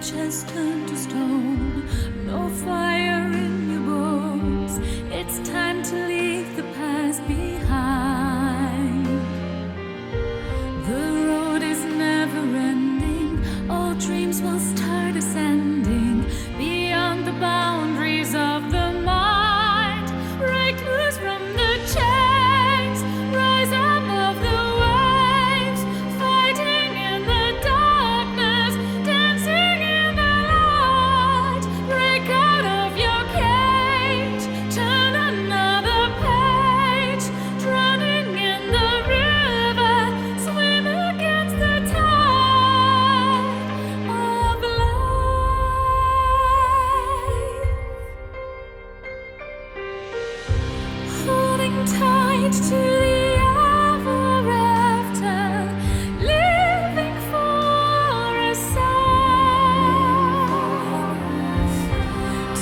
Chest has turned to stone. No fire in your bones. It's time to.